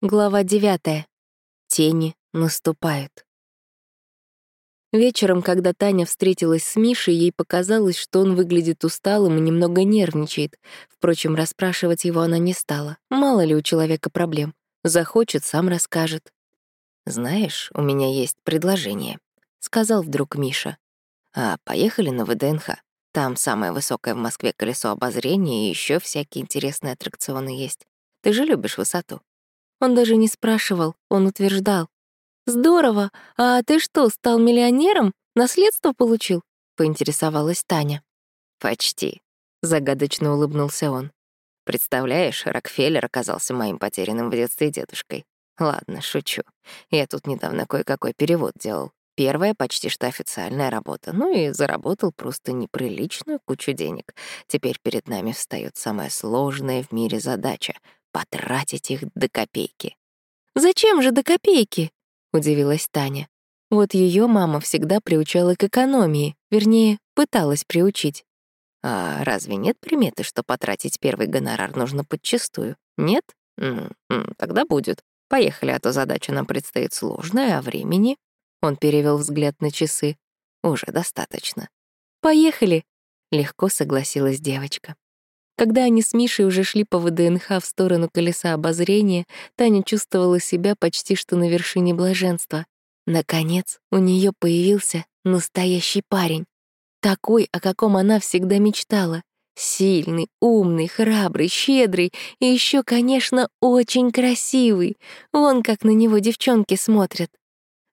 Глава девятая. Тени наступают. Вечером, когда Таня встретилась с Мишей, ей показалось, что он выглядит усталым и немного нервничает. Впрочем, расспрашивать его она не стала. Мало ли у человека проблем. Захочет, сам расскажет. «Знаешь, у меня есть предложение», — сказал вдруг Миша. «А поехали на ВДНХ. Там самое высокое в Москве колесо обозрения и еще всякие интересные аттракционы есть. Ты же любишь высоту». Он даже не спрашивал, он утверждал. «Здорово! А ты что, стал миллионером? Наследство получил?» — поинтересовалась Таня. «Почти», — загадочно улыбнулся он. «Представляешь, Рокфеллер оказался моим потерянным в детстве дедушкой. Ладно, шучу. Я тут недавно кое-какой перевод делал. Первая почти что официальная работа. Ну и заработал просто неприличную кучу денег. Теперь перед нами встает самая сложная в мире задача потратить их до копейки. «Зачем же до копейки?» — удивилась Таня. Вот ее мама всегда приучала к экономии, вернее, пыталась приучить. А разве нет приметы, что потратить первый гонорар нужно подчистую? Нет? М -м, тогда будет. Поехали, а то задача нам предстоит сложная, а времени... Он перевел взгляд на часы. Уже достаточно. «Поехали!» — легко согласилась девочка. Когда они с Мишей уже шли по ВДНХ в сторону колеса обозрения, Таня чувствовала себя почти что на вершине блаженства. Наконец, у нее появился настоящий парень. Такой, о каком она всегда мечтала. Сильный, умный, храбрый, щедрый и еще, конечно, очень красивый. Вон как на него девчонки смотрят.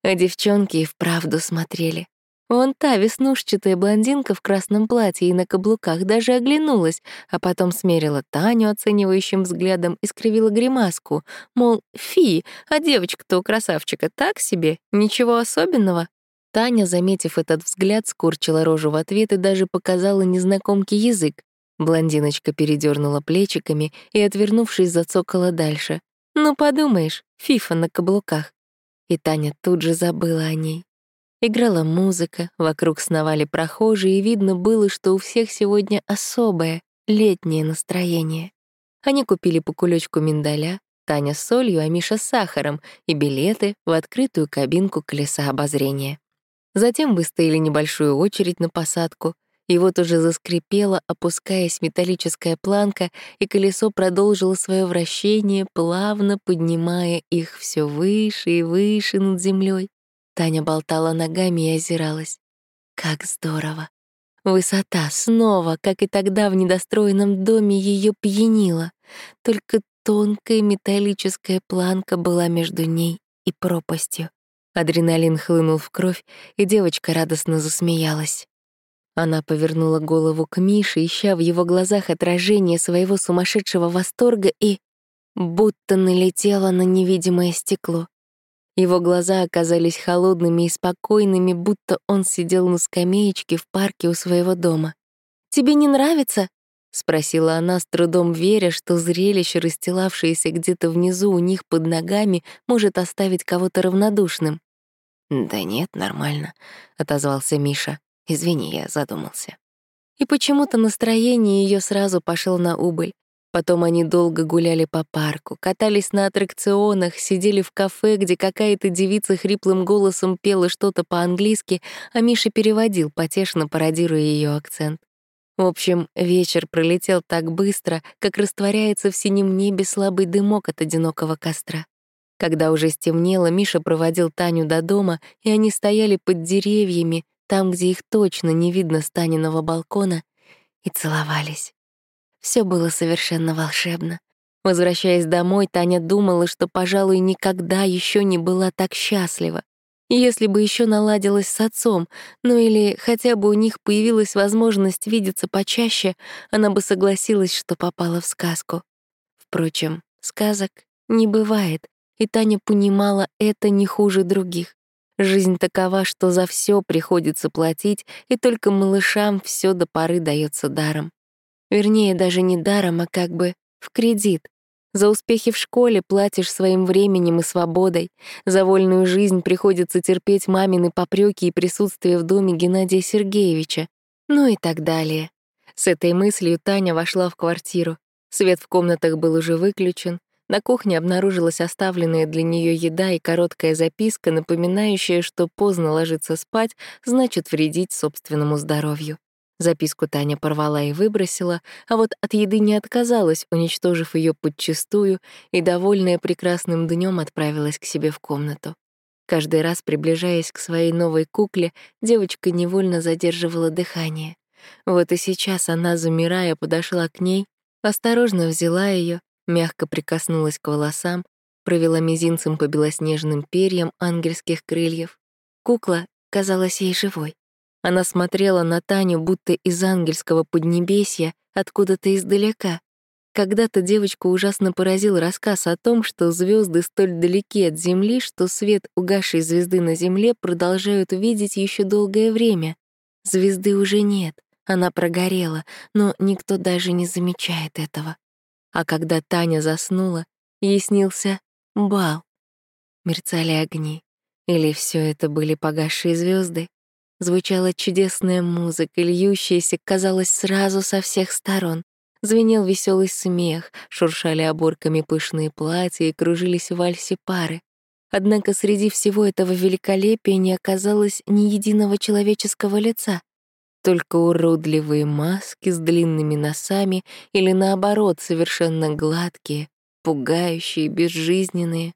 А девчонки и вправду смотрели. Вон та веснушчатая блондинка в красном платье и на каблуках даже оглянулась, а потом смерила Таню оценивающим взглядом и скривила гримаску, мол, фи, а девочка-то у красавчика так себе, ничего особенного. Таня, заметив этот взгляд, скорчила рожу в ответ и даже показала незнакомке язык. Блондиночка передернула плечиками и, отвернувшись, зацокала дальше. «Ну, подумаешь, фифа на каблуках». И Таня тут же забыла о ней. Играла музыка, вокруг сновали прохожие, и видно было, что у всех сегодня особое, летнее настроение. Они купили по кулечку миндаля, Таня с солью, а Миша с сахаром, и билеты в открытую кабинку колеса обозрения. Затем выстояли небольшую очередь на посадку, и вот уже заскрипела, опускаясь металлическая планка, и колесо продолжило свое вращение, плавно поднимая их все выше и выше над землей. Таня болтала ногами и озиралась. Как здорово! Высота снова, как и тогда в недостроенном доме, ее пьянила. Только тонкая металлическая планка была между ней и пропастью. Адреналин хлынул в кровь, и девочка радостно засмеялась. Она повернула голову к Мише, ища в его глазах отражение своего сумасшедшего восторга и будто налетела на невидимое стекло. Его глаза оказались холодными и спокойными, будто он сидел на скамеечке в парке у своего дома. «Тебе не нравится?» — спросила она, с трудом веря, что зрелище, расстилавшееся где-то внизу у них под ногами, может оставить кого-то равнодушным. «Да нет, нормально», — отозвался Миша. «Извини, я задумался». И почему-то настроение ее сразу пошло на убыль. Потом они долго гуляли по парку, катались на аттракционах, сидели в кафе, где какая-то девица хриплым голосом пела что-то по-английски, а Миша переводил, потешно пародируя ее акцент. В общем, вечер пролетел так быстро, как растворяется в синем небе слабый дымок от одинокого костра. Когда уже стемнело, Миша проводил Таню до дома, и они стояли под деревьями, там, где их точно не видно с Таниного балкона, и целовались. Все было совершенно волшебно. Возвращаясь домой, Таня думала, что, пожалуй, никогда еще не была так счастлива. Если бы еще наладилась с отцом, ну или хотя бы у них появилась возможность видеться почаще, она бы согласилась, что попала в сказку. Впрочем, сказок не бывает, и Таня понимала это не хуже других. Жизнь такова, что за все приходится платить, и только малышам все до поры дается даром. Вернее, даже не даром, а как бы в кредит. За успехи в школе платишь своим временем и свободой. За вольную жизнь приходится терпеть мамины попреки и присутствие в доме Геннадия Сергеевича. Ну и так далее. С этой мыслью Таня вошла в квартиру. Свет в комнатах был уже выключен. На кухне обнаружилась оставленная для нее еда и короткая записка, напоминающая, что поздно ложиться спать значит вредить собственному здоровью. Записку Таня порвала и выбросила, а вот от еды не отказалась, уничтожив ее подчистую, и, довольная прекрасным днем, отправилась к себе в комнату. Каждый раз, приближаясь к своей новой кукле, девочка невольно задерживала дыхание. Вот и сейчас она, замирая, подошла к ней, осторожно взяла ее, мягко прикоснулась к волосам, провела мизинцем по белоснежным перьям ангельских крыльев. Кукла казалась ей живой. Она смотрела на Таню, будто из ангельского поднебесья, откуда-то издалека. Когда-то девочку ужасно поразил рассказ о том, что звезды столь далеки от Земли, что свет угасшей звезды на Земле продолжают видеть еще долгое время. Звезды уже нет, она прогорела, но никто даже не замечает этого. А когда Таня заснула, ей снился бал. Мерцали огни. Или все это были погасшие звезды? Звучала чудесная музыка, льющаяся, казалось, сразу со всех сторон. Звенел веселый смех, шуршали оборками пышные платья и кружились в вальсе пары. Однако среди всего этого великолепия не оказалось ни единого человеческого лица, только уродливые маски с длинными носами или, наоборот, совершенно гладкие, пугающие, безжизненные.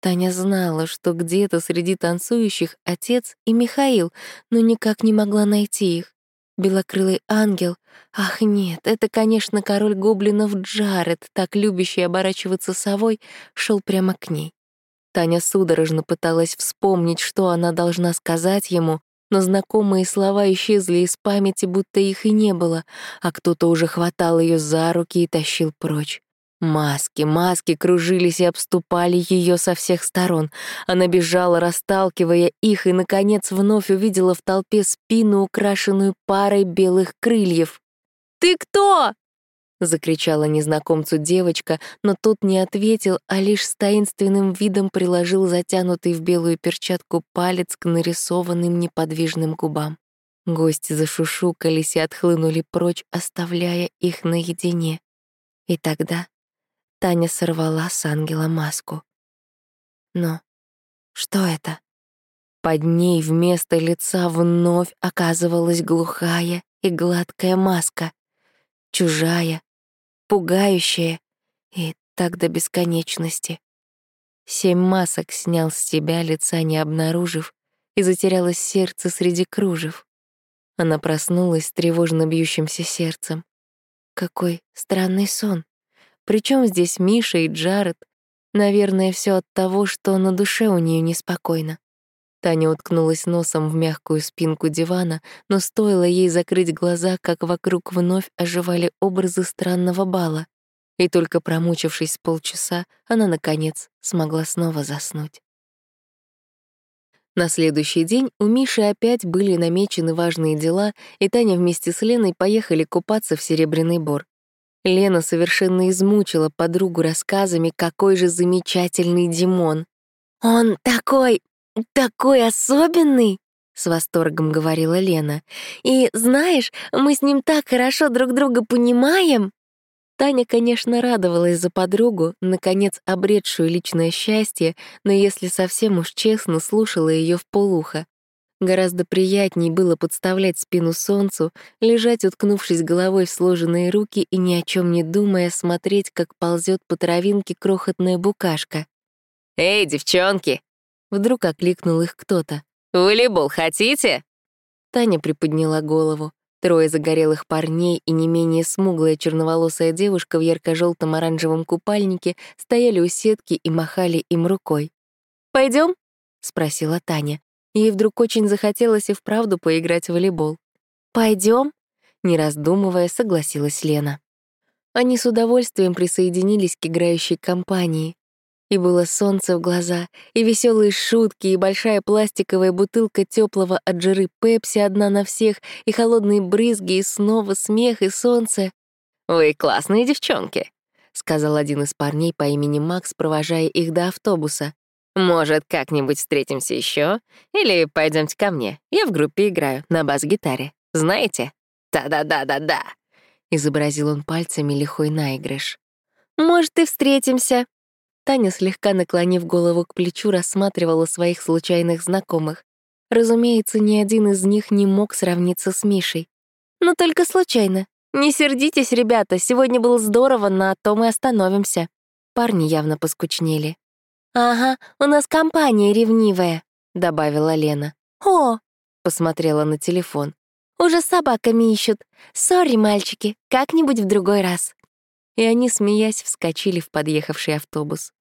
Таня знала, что где-то среди танцующих отец и Михаил, но никак не могла найти их. Белокрылый ангел. Ах, нет, это, конечно, король гоблинов Джаред, так любящий оборачиваться совой, шел прямо к ней. Таня судорожно пыталась вспомнить, что она должна сказать ему, но знакомые слова исчезли из памяти, будто их и не было, а кто-то уже хватал ее за руки и тащил прочь. Маски, маски кружились и обступали ее со всех сторон. Она бежала, расталкивая их, и, наконец, вновь увидела в толпе спину, украшенную парой белых крыльев. «Ты кто?» — закричала незнакомцу девочка, но тот не ответил, а лишь с таинственным видом приложил затянутый в белую перчатку палец к нарисованным неподвижным губам. Гости зашушукались и отхлынули прочь, оставляя их наедине. И тогда Таня сорвала с ангела маску. Но что это? Под ней вместо лица вновь оказывалась глухая и гладкая маска, чужая, пугающая и так до бесконечности. Семь масок снял с себя, лица не обнаружив, и затерялось сердце среди кружев. Она проснулась с тревожно бьющимся сердцем. Какой странный сон. Причем здесь Миша и Джаред? Наверное, все от того, что на душе у нее неспокойно. Таня уткнулась носом в мягкую спинку дивана, но стоило ей закрыть глаза, как вокруг вновь оживали образы странного бала. И только промучившись полчаса, она, наконец, смогла снова заснуть. На следующий день у Миши опять были намечены важные дела, и Таня вместе с Леной поехали купаться в Серебряный Бор. Лена совершенно измучила подругу рассказами, какой же замечательный Димон. «Он такой, такой особенный!» — с восторгом говорила Лена. «И знаешь, мы с ним так хорошо друг друга понимаем!» Таня, конечно, радовалась за подругу, наконец обретшую личное счастье, но если совсем уж честно, слушала ее в полухо. Гораздо приятней было подставлять спину солнцу, лежать, уткнувшись головой в сложенные руки и ни о чем не думая смотреть, как ползет по травинке крохотная букашка. «Эй, девчонки!» Вдруг окликнул их кто-то. «Волейбол хотите?» Таня приподняла голову. Трое загорелых парней и не менее смуглая черноволосая девушка в ярко желтом оранжевом купальнике стояли у сетки и махали им рукой. Пойдем? спросила Таня. Ей вдруг очень захотелось и вправду поиграть в волейбол. Пойдем? Не раздумывая, согласилась Лена. Они с удовольствием присоединились к играющей компании. И было солнце в глаза, и веселые шутки, и большая пластиковая бутылка теплого от жиры пепси одна на всех, и холодные брызги, и снова смех и солнце. «Вы классные девчонки», — сказал один из парней по имени Макс, провожая их до автобуса. Может, как-нибудь встретимся еще? Или пойдемте ко мне. Я в группе играю на бас-гитаре. Знаете? Да-да-да-да-да. Изобразил он пальцами лихой наигрыш. Может, и встретимся, Таня, слегка наклонив голову к плечу, рассматривала своих случайных знакомых. Разумеется, ни один из них не мог сравниться с Мишей. Но только случайно. Не сердитесь, ребята, сегодня было здорово, на том и остановимся. Парни явно поскучнели. «Ага, у нас компания ревнивая», — добавила Лена. «О!» — посмотрела на телефон. «Уже собаками ищут. Сори, мальчики, как-нибудь в другой раз». И они, смеясь, вскочили в подъехавший автобус.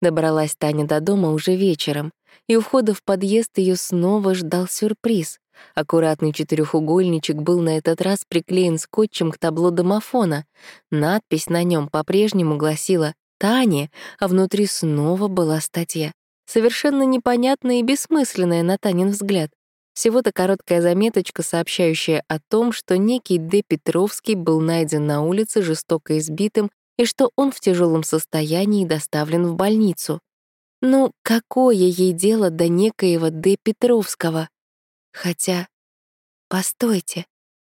Добралась Таня до дома уже вечером, и у входа в подъезд ее снова ждал сюрприз. Аккуратный четырехугольничек был на этот раз приклеен скотчем к табло домофона. Надпись на нем по-прежнему гласила Тане, а внутри снова была статья. Совершенно непонятная и бессмысленная на Танин взгляд. Всего-то короткая заметочка, сообщающая о том, что некий Д. Петровский был найден на улице жестоко избитым и что он в тяжелом состоянии доставлен в больницу. Ну, какое ей дело до некоего Д. Петровского? Хотя... Постойте,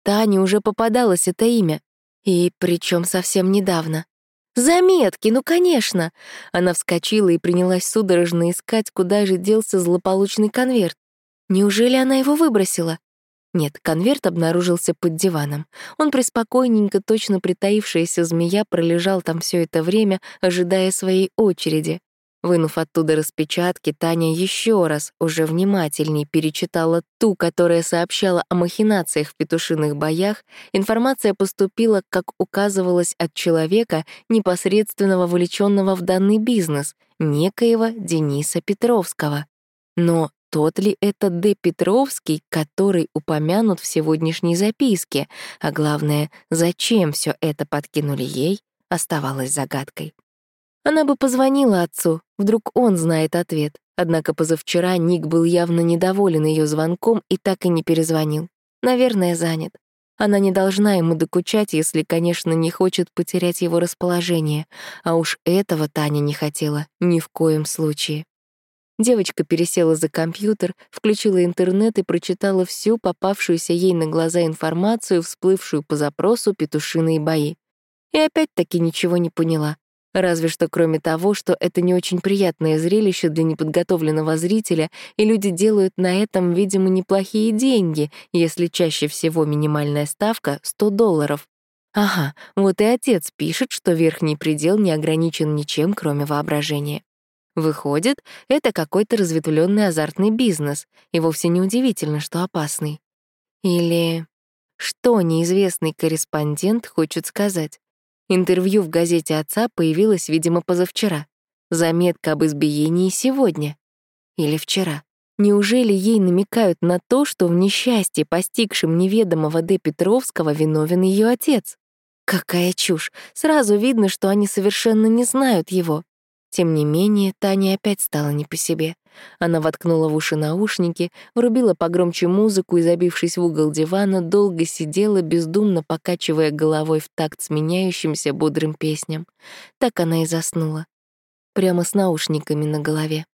Тане уже попадалось это имя, и причем совсем недавно. «Заметки, ну, конечно!» Она вскочила и принялась судорожно искать, куда же делся злополучный конверт. Неужели она его выбросила? Нет, конверт обнаружился под диваном. Он преспокойненько, точно притаившаяся змея, пролежал там все это время, ожидая своей очереди. Вынув оттуда распечатки, Таня еще раз, уже внимательней, перечитала ту, которая сообщала о махинациях в петушиных боях. Информация поступила, как указывалось, от человека, непосредственно вовлеченного в данный бизнес, некоего Дениса Петровского. Но тот ли это Д. Петровский, который упомянут в сегодняшней записке, а главное, зачем все это подкинули ей, оставалось загадкой. Она бы позвонила отцу, вдруг он знает ответ. Однако позавчера Ник был явно недоволен ее звонком и так и не перезвонил. Наверное, занят. Она не должна ему докучать, если, конечно, не хочет потерять его расположение. А уж этого Таня не хотела ни в коем случае. Девочка пересела за компьютер, включила интернет и прочитала всю попавшуюся ей на глаза информацию, всплывшую по запросу «Петушиные бои». И опять-таки ничего не поняла. Разве что кроме того, что это не очень приятное зрелище для неподготовленного зрителя, и люди делают на этом, видимо, неплохие деньги, если чаще всего минимальная ставка — 100 долларов. Ага, вот и отец пишет, что верхний предел не ограничен ничем, кроме воображения. Выходит, это какой-то разветвленный азартный бизнес, и вовсе не удивительно, что опасный. Или что неизвестный корреспондент хочет сказать? Интервью в газете отца появилось, видимо, позавчера. Заметка об избиении сегодня. Или вчера. Неужели ей намекают на то, что в несчастье, постигшем неведомого Д. Петровского, виновен ее отец? Какая чушь! Сразу видно, что они совершенно не знают его. Тем не менее, Таня опять стала не по себе. Она воткнула в уши наушники, врубила погромче музыку и, забившись в угол дивана, долго сидела, бездумно покачивая головой в такт с меняющимся бодрым песням. Так она и заснула. Прямо с наушниками на голове.